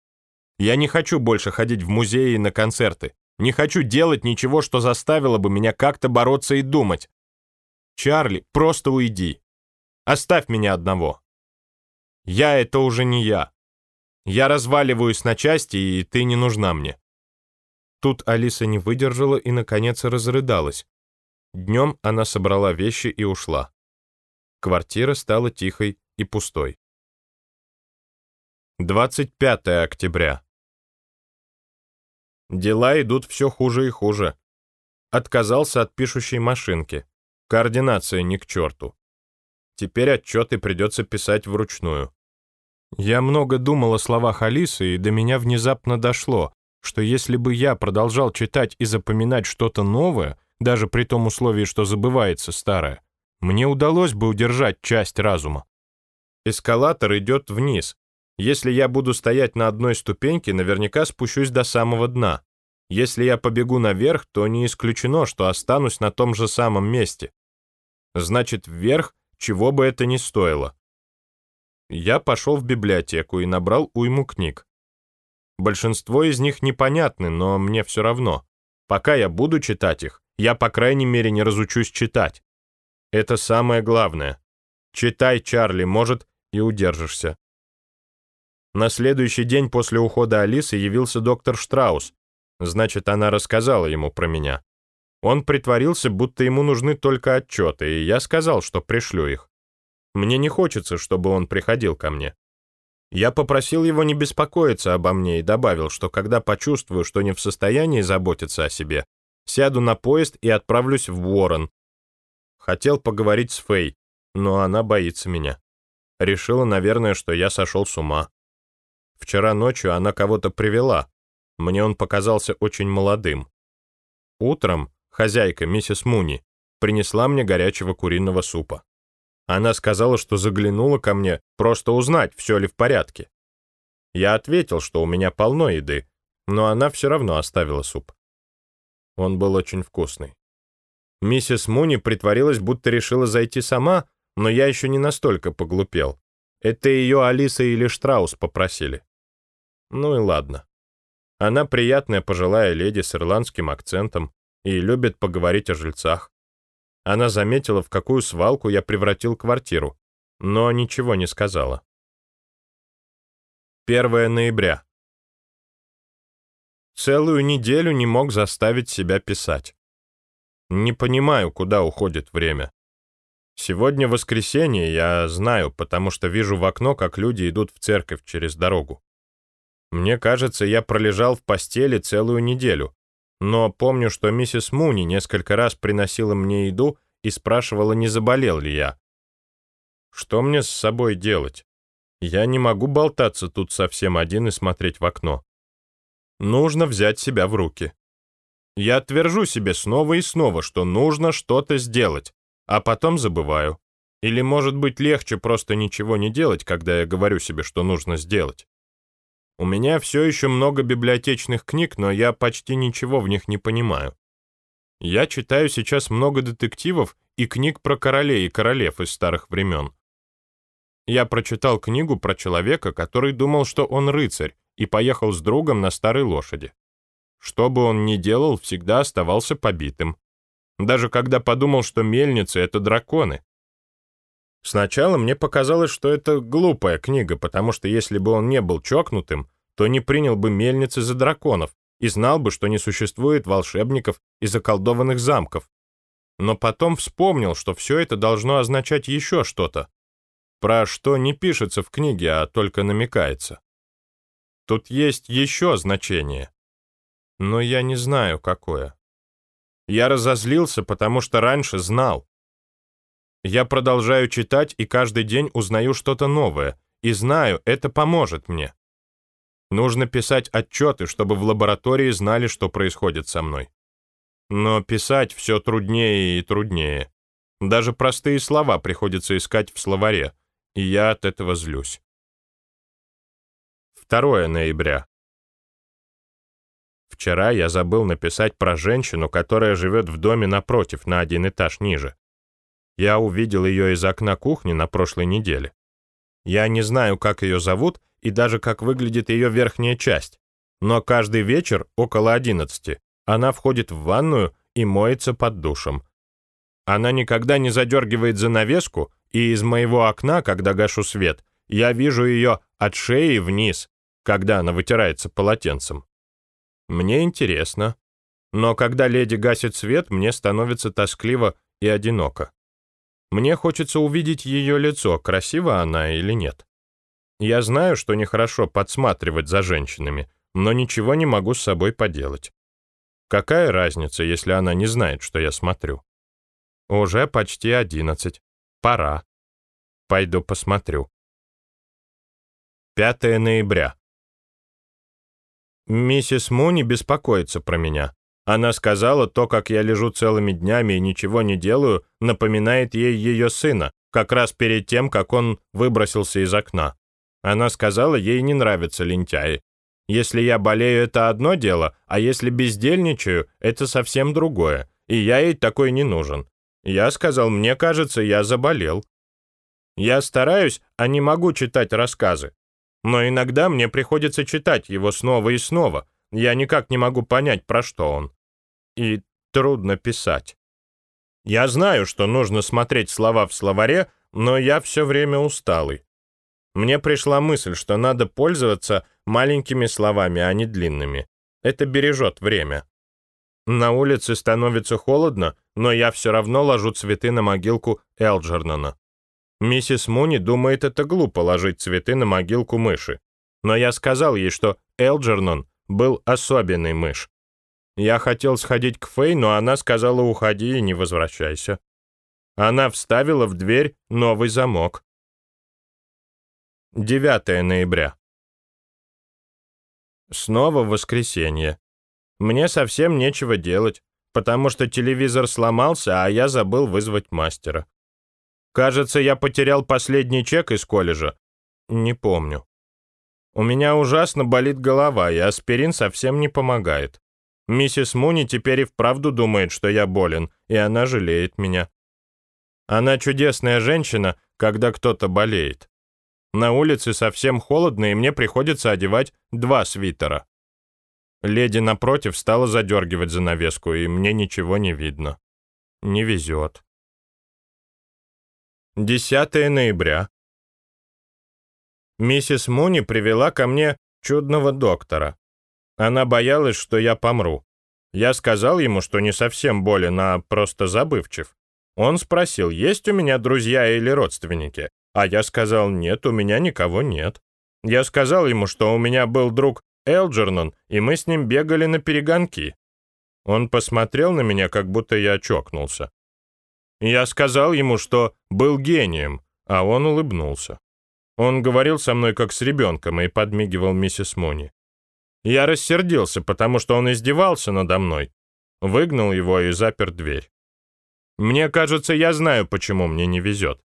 A: Я не хочу больше ходить в музеи и на концерты. Не хочу делать ничего, что заставило бы меня как-то бороться и думать. Чарли, просто уйди. Оставь меня одного. Я — это уже не я. Я разваливаюсь на части, и ты не нужна мне. Тут Алиса не выдержала и, наконец, разрыдалась. Днем она собрала вещи и ушла. Квартира стала тихой и пустой. 25 октября. Дела идут все хуже и хуже. Отказался от пишущей машинки. Координация ни к черту. Теперь отчеты придется писать вручную. Я много думал о словах Алисы, и до меня внезапно дошло, что если бы я продолжал читать и запоминать что-то новое, даже при том условии, что забывается старое, мне удалось бы удержать часть разума. Эскалатор идет вниз, если я буду стоять на одной ступеньке, наверняка спущусь до самого дна. Если я побегу наверх, то не исключено, что останусь на том же самом месте. Значит, вверх, чего бы это ни стоило. Я пошел в библиотеку и набрал уйму книг. Большинство из них непонятны, но мне все равно. Пока я буду читать их, я, по крайней мере, не разучусь читать. Это самое главное. Читай, Чарли, может, и удержишься. На следующий день после ухода Алисы явился доктор Штраус. Значит, она рассказала ему про меня. Он притворился, будто ему нужны только отчеты, и я сказал, что пришлю их. Мне не хочется, чтобы он приходил ко мне. Я попросил его не беспокоиться обо мне и добавил, что когда почувствую, что не в состоянии заботиться о себе, сяду на поезд и отправлюсь в Уоррен. Хотел поговорить с Фэй, но она боится меня. Решила, наверное, что я сошел с ума. Вчера ночью она кого-то привела. Мне он показался очень молодым. Утром хозяйка, миссис Муни, принесла мне горячего куриного супа. Она сказала, что заглянула ко мне просто узнать, все ли в порядке. Я ответил, что у меня полно еды, но она все равно оставила суп. Он был очень вкусный. Миссис Муни притворилась, будто решила зайти сама, но я еще не настолько поглупел. Это ее Алиса или Штраус попросили. Ну и ладно. Она приятная пожилая леди с ирландским акцентом и любит поговорить о жильцах. Она заметила, в какую свалку я превратил квартиру, но ничего не сказала. 1 ноября. Целую неделю не мог заставить себя писать. Не понимаю, куда уходит время. Сегодня воскресенье, я знаю, потому что вижу в окно, как люди идут в церковь через дорогу. Мне кажется, я пролежал в постели целую неделю, но помню, что миссис Муни несколько раз приносила мне еду и спрашивала, не заболел ли я. Что мне с собой делать? Я не могу болтаться тут совсем один и смотреть в окно. Нужно взять себя в руки. Я твержу себе снова и снова, что нужно что-то сделать, а потом забываю. Или, может быть, легче просто ничего не делать, когда я говорю себе, что нужно сделать. У меня все еще много библиотечных книг, но я почти ничего в них не понимаю. Я читаю сейчас много детективов и книг про королей и королев из старых времен. Я прочитал книгу про человека, который думал, что он рыцарь, и поехал с другом на старой лошади. Что бы он ни делал, всегда оставался побитым. Даже когда подумал, что мельницы — это драконы. Сначала мне показалось, что это глупая книга, потому что если бы он не был чокнутым, то не принял бы мельницы за драконов и знал бы, что не существует волшебников и заколдованных замков. Но потом вспомнил, что все это должно означать еще что-то, про что не пишется в книге, а только намекается. Тут есть еще значение но я не знаю, какое. Я разозлился, потому что раньше знал. Я продолжаю читать и каждый день узнаю что-то новое, и знаю, это поможет мне. Нужно писать отчеты, чтобы в лаборатории знали, что происходит со мной. Но писать все труднее и труднее. Даже простые слова приходится искать в словаре, и я от этого злюсь. 2 ноября. Вчера я забыл написать про женщину, которая живет в доме напротив, на один этаж ниже. Я увидел ее из окна кухни на прошлой неделе. Я не знаю, как ее зовут и даже как выглядит ее верхняя часть, но каждый вечер около одиннадцати она входит в ванную и моется под душем. Она никогда не задергивает занавеску, и из моего окна, когда гашу свет, я вижу ее от шеи вниз, когда она вытирается полотенцем. Мне интересно. Но когда леди гасит свет, мне становится тоскливо и одиноко. Мне хочется увидеть ее лицо, красива она или нет. Я знаю, что нехорошо подсматривать за женщинами, но ничего не могу с собой поделать. Какая разница, если она не знает, что я смотрю? Уже почти одиннадцать. Пора. Пойду посмотрю. 5 ноября. Миссис Муни беспокоится про меня. Она сказала, то, как я лежу целыми днями и ничего не делаю, напоминает ей ее сына, как раз перед тем, как он выбросился из окна. Она сказала, ей не нравятся лентяи. Если я болею, это одно дело, а если бездельничаю, это совсем другое, и я ей такой не нужен. Я сказал, мне кажется, я заболел. Я стараюсь, а не могу читать рассказы. Но иногда мне приходится читать его снова и снова. Я никак не могу понять, про что он. И трудно писать. Я знаю, что нужно смотреть слова в словаре, но я все время усталый. Мне пришла мысль, что надо пользоваться маленькими словами, а не длинными. Это бережет время. На улице становится холодно, но я все равно ложу цветы на могилку Элджернона. Миссис Муни думает, это глупо ложить цветы на могилку мыши. Но я сказал ей, что Элджернон был особенный мышь. Я хотел сходить к Фэй, но она сказала, уходи и не возвращайся. Она вставила в дверь новый замок. 9 ноября. Снова воскресенье. Мне совсем нечего делать, потому что телевизор сломался, а я забыл вызвать мастера. Кажется, я потерял последний чек из колледжа. Не помню. У меня ужасно болит голова, и аспирин совсем не помогает. Миссис Муни теперь и вправду думает, что я болен, и она жалеет меня. Она чудесная женщина, когда кто-то болеет. На улице совсем холодно, и мне приходится одевать два свитера. Леди напротив стала задергивать занавеску, и мне ничего не видно. Не везет. 10 ноября. Миссис Муни привела ко мне чудного доктора. Она боялась, что я помру. Я сказал ему, что не совсем болен, а просто забывчив. Он спросил, есть у меня друзья или родственники, а я сказал, нет, у меня никого нет. Я сказал ему, что у меня был друг Элджернон, и мы с ним бегали на перегонки. Он посмотрел на меня, как будто я чокнулся. Я сказал ему, что был гением, а он улыбнулся. Он говорил со мной как с ребенком и подмигивал миссис Муни. Я рассердился, потому что он издевался надо мной. Выгнал его и запер дверь. Мне кажется, я знаю, почему мне не везет.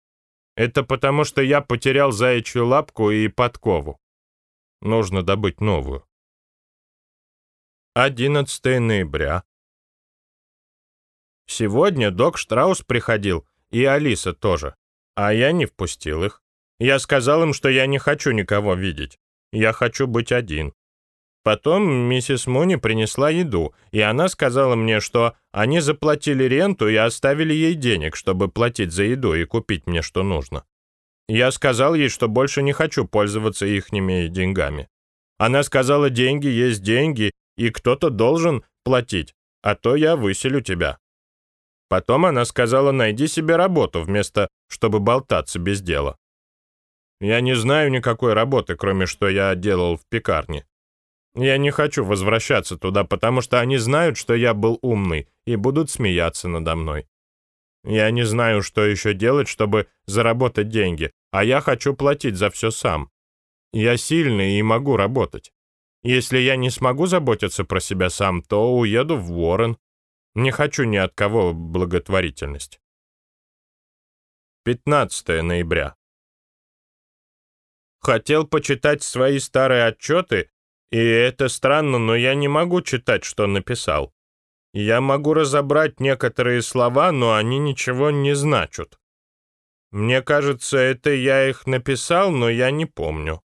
A: Это потому, что я потерял заячью лапку и подкову. Нужно добыть новую. 11 ноября. Сегодня док Штраус приходил, и Алиса тоже, а я не впустил их. Я сказал им, что я не хочу никого видеть. Я хочу быть один. Потом миссис Муни принесла еду, и она сказала мне, что они заплатили ренту и оставили ей денег, чтобы платить за еду и купить мне что нужно. Я сказал ей, что больше не хочу пользоваться ихними деньгами. Она сказала, деньги есть деньги, и кто-то должен платить, а то я выселю тебя. Потом она сказала, найди себе работу, вместо, чтобы болтаться без дела. Я не знаю никакой работы, кроме что я делал в пекарне. Я не хочу возвращаться туда, потому что они знают, что я был умный, и будут смеяться надо мной. Я не знаю, что еще делать, чтобы заработать деньги, а я хочу платить за все сам. Я сильный и могу работать. Если я не смогу заботиться про себя сам, то уеду в Уоррен. Не хочу ни от кого благотворительность. 15 ноября. Хотел почитать свои старые отчеты и это странно, но я не могу читать, что написал. Я могу разобрать некоторые слова, но они ничего не значат. Мне кажется, это я их написал, но я не помню.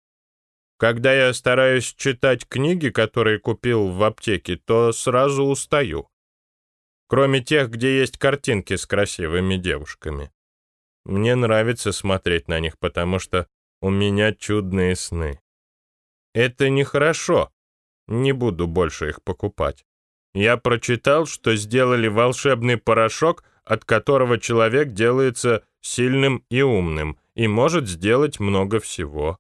A: Когда я стараюсь читать книги, которые купил в аптеке, то сразу устаю. Кроме тех, где есть картинки с красивыми девушками. Мне нравится смотреть на них, потому что у меня чудные сны. Это нехорошо. Не буду больше их покупать. Я прочитал, что сделали волшебный порошок, от которого человек делается сильным и умным и может сделать много всего.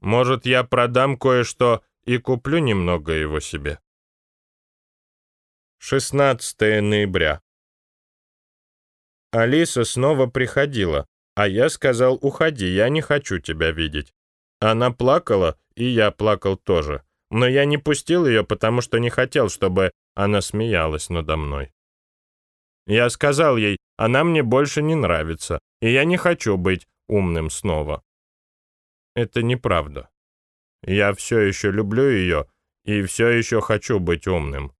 A: Может, я продам кое-что и куплю немного его себе. 16 ноября. Алиса снова приходила, а я сказал, уходи, я не хочу тебя видеть. Она плакала, и я плакал тоже. Но я не пустил ее, потому что не хотел, чтобы она смеялась надо мной. Я сказал ей, она мне больше не нравится, и я не хочу быть умным снова. Это неправда. Я все еще люблю ее и все еще хочу быть умным.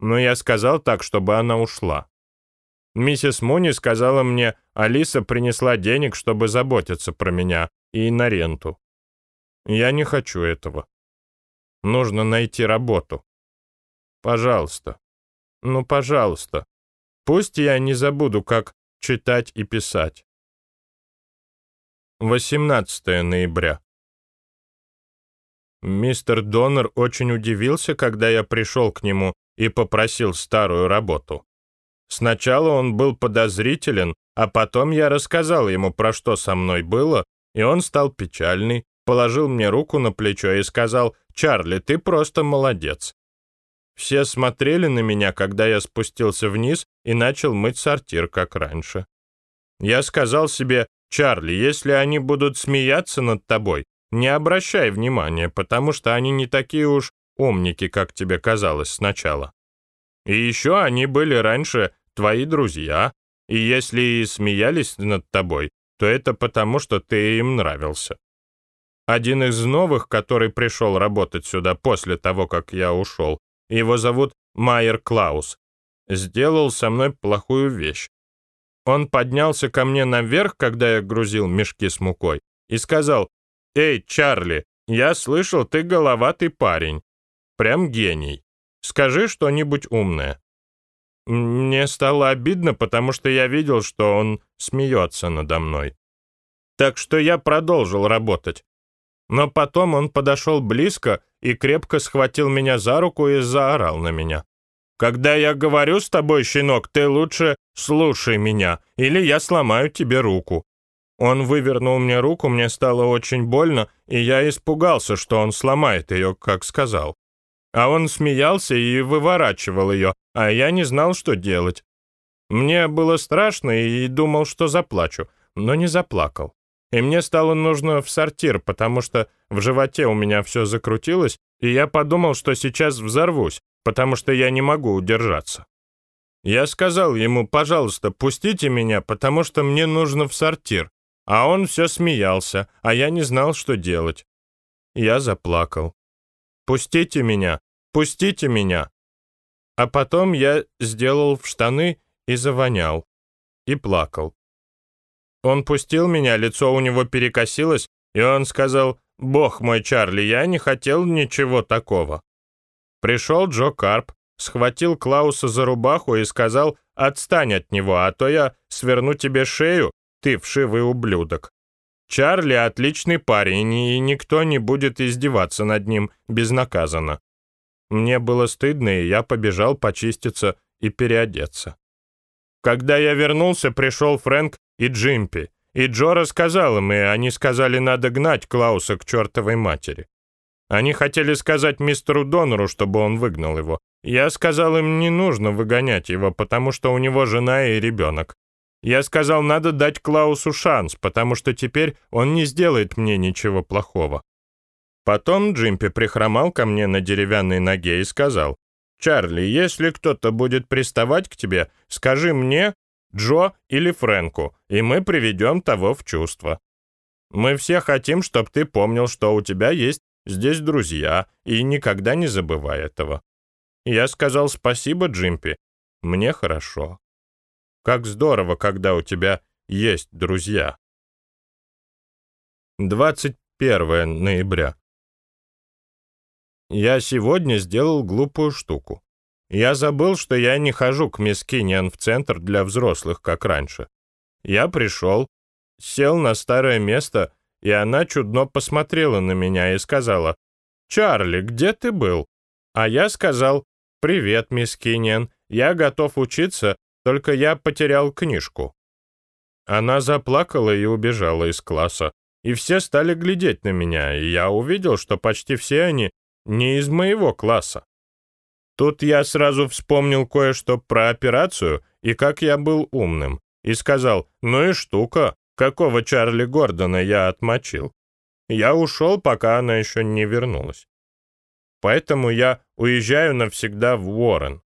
A: Но я сказал так, чтобы она ушла. Миссис Муни сказала мне, Алиса принесла денег, чтобы заботиться про меня и на ренту. Я не хочу этого. Нужно найти работу. Пожалуйста. Ну, пожалуйста. Пусть я не забуду, как читать и писать. 18 ноября. Мистер Донор очень удивился, когда я пришел к нему и попросил старую работу. Сначала он был подозрителен, а потом я рассказал ему, про что со мной было, и он стал печальный, положил мне руку на плечо и сказал, «Чарли, ты просто молодец». Все смотрели на меня, когда я спустился вниз и начал мыть сортир, как раньше. Я сказал себе, «Чарли, если они будут смеяться над тобой, не обращай внимания, потому что они не такие уж умники, как тебе казалось сначала. И еще они были раньше твои друзья, И если и смеялись над тобой, то это потому, что ты им нравился. Один из новых, который пришел работать сюда после того, как я ушел, его зовут Майер Клаус, сделал со мной плохую вещь. Он поднялся ко мне наверх, когда я грузил мешки с мукой, и сказал, «Эй, Чарли, я слышал, ты головатый парень. Прям гений. Скажи что-нибудь умное». Мне стало обидно, потому что я видел, что он смеется надо мной. Так что я продолжил работать. Но потом он подошел близко и крепко схватил меня за руку и заорал на меня. «Когда я говорю с тобой, щенок, ты лучше слушай меня, или я сломаю тебе руку». Он вывернул мне руку, мне стало очень больно, и я испугался, что он сломает ее, как сказал. А он смеялся и выворачивал ее, а я не знал, что делать. Мне было страшно и думал, что заплачу, но не заплакал. И мне стало нужно в сортир, потому что в животе у меня все закрутилось, и я подумал, что сейчас взорвусь, потому что я не могу удержаться. Я сказал ему, пожалуйста, пустите меня, потому что мне нужно в сортир. А он все смеялся, а я не знал, что делать. Я заплакал. «Пустите меня! Пустите меня!» А потом я сделал в штаны и завонял. И плакал. Он пустил меня, лицо у него перекосилось, и он сказал, «Бог мой, Чарли, я не хотел ничего такого». Пришел Джо Карп, схватил Клауса за рубаху и сказал, «Отстань от него, а то я сверну тебе шею, ты вшивый ублюдок». Чарли отличный парень, и никто не будет издеваться над ним безнаказанно. Мне было стыдно, и я побежал почиститься и переодеться. Когда я вернулся, пришел Фрэнк и Джимпи. И Джо рассказал им, и они сказали, надо гнать Клауса к чертовой матери. Они хотели сказать мистеру Донору, чтобы он выгнал его. Я сказал им, не нужно выгонять его, потому что у него жена и ребенок. Я сказал, надо дать Клаусу шанс, потому что теперь он не сделает мне ничего плохого. Потом Джимпи прихромал ко мне на деревянной ноге и сказал, «Чарли, если кто-то будет приставать к тебе, скажи мне, Джо или Фрэнку, и мы приведем того в чувство. Мы все хотим, чтобы ты помнил, что у тебя есть здесь друзья, и никогда не забывай этого. Я сказал спасибо, Джимпи. Мне хорошо. Как здорово, когда у тебя есть друзья. 21 ноября. Я сегодня сделал глупую штуку. Я забыл, что я не хожу к мисс Киньян в центр для взрослых, как раньше. Я пришел, сел на старое место, и она чудно посмотрела на меня и сказала, «Чарли, где ты был?» А я сказал, «Привет, мисс Киньян, я готов учиться, только я потерял книжку». Она заплакала и убежала из класса, и все стали глядеть на меня, и я увидел, что почти все они не из моего класса. Тут я сразу вспомнил кое-что про операцию и как я был умным, и сказал, ну и штука, какого Чарли Гордона я отмочил. Я ушел, пока она еще не вернулась. Поэтому я уезжаю навсегда в Уоррен.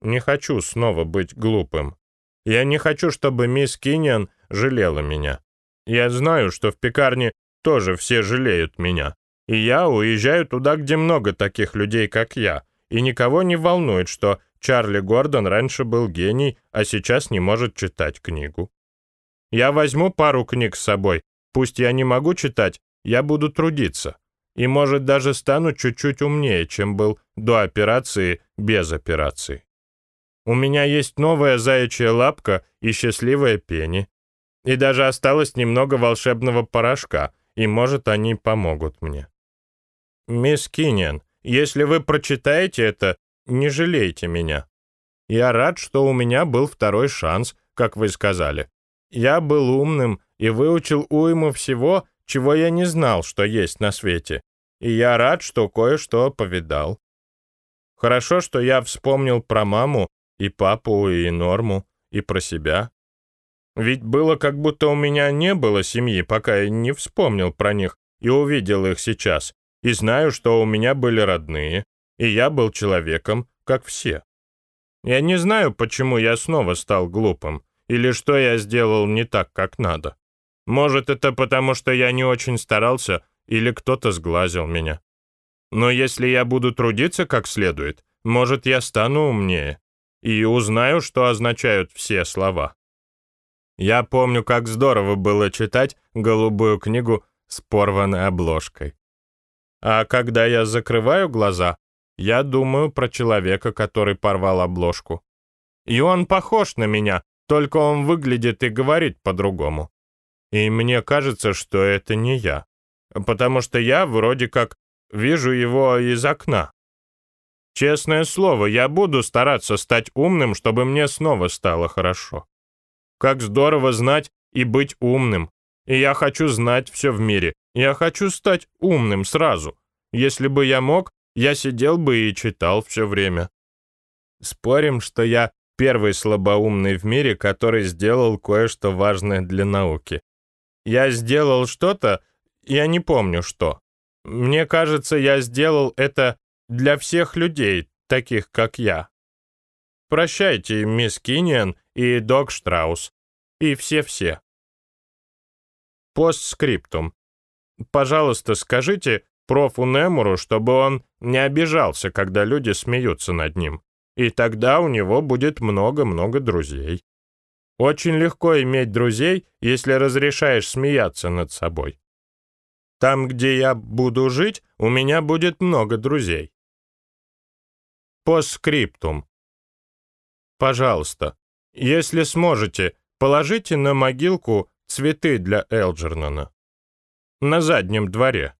A: Не хочу снова быть глупым. Я не хочу, чтобы мисс Киньян жалела меня. Я знаю, что в пекарне тоже все жалеют меня. И я уезжаю туда, где много таких людей, как я, и никого не волнует, что Чарли Гордон раньше был гений, а сейчас не может читать книгу. Я возьму пару книг с собой. Пусть я не могу читать, я буду трудиться. И, может, даже стану чуть-чуть умнее, чем был до операции без операции. У меня есть новая заячья лапка и счастливая пени. И даже осталось немного волшебного порошка, и, может, они помогут мне. Мисс Киньян, если вы прочитаете это, не жалейте меня. Я рад, что у меня был второй шанс, как вы сказали. Я был умным и выучил уйму всего, чего я не знал, что есть на свете. И я рад, что кое-что повидал. Хорошо, что я вспомнил про маму и папу и Норму, и про себя. Ведь было как будто у меня не было семьи, пока я не вспомнил про них и увидел их сейчас и знаю, что у меня были родные, и я был человеком, как все. Я не знаю, почему я снова стал глупым, или что я сделал не так, как надо. Может, это потому, что я не очень старался, или кто-то сглазил меня. Но если я буду трудиться как следует, может, я стану умнее и узнаю, что означают все слова. Я помню, как здорово было читать голубую книгу с порванной обложкой. А когда я закрываю глаза, я думаю про человека, который порвал обложку. И он похож на меня, только он выглядит и говорит по-другому. И мне кажется, что это не я, потому что я вроде как вижу его из окна. Честное слово, я буду стараться стать умным, чтобы мне снова стало хорошо. Как здорово знать и быть умным. И я хочу знать все в мире. Я хочу стать умным сразу. Если бы я мог, я сидел бы и читал все время. Спорим, что я первый слабоумный в мире, который сделал кое-что важное для науки. Я сделал что-то, я не помню что. Мне кажется, я сделал это для всех людей, таких как я. Прощайте, мисс Кинниан и док Штраус. И все-все. Постскриптум. Пожалуйста, скажите профу Немуру, чтобы он не обижался, когда люди смеются над ним. И тогда у него будет много-много друзей. Очень легко иметь друзей, если разрешаешь смеяться над собой. Там, где я буду жить, у меня будет много друзей. Постскриптум. Пожалуйста, если сможете, положите на могилку цветы для Элджернона. На заднем дворе.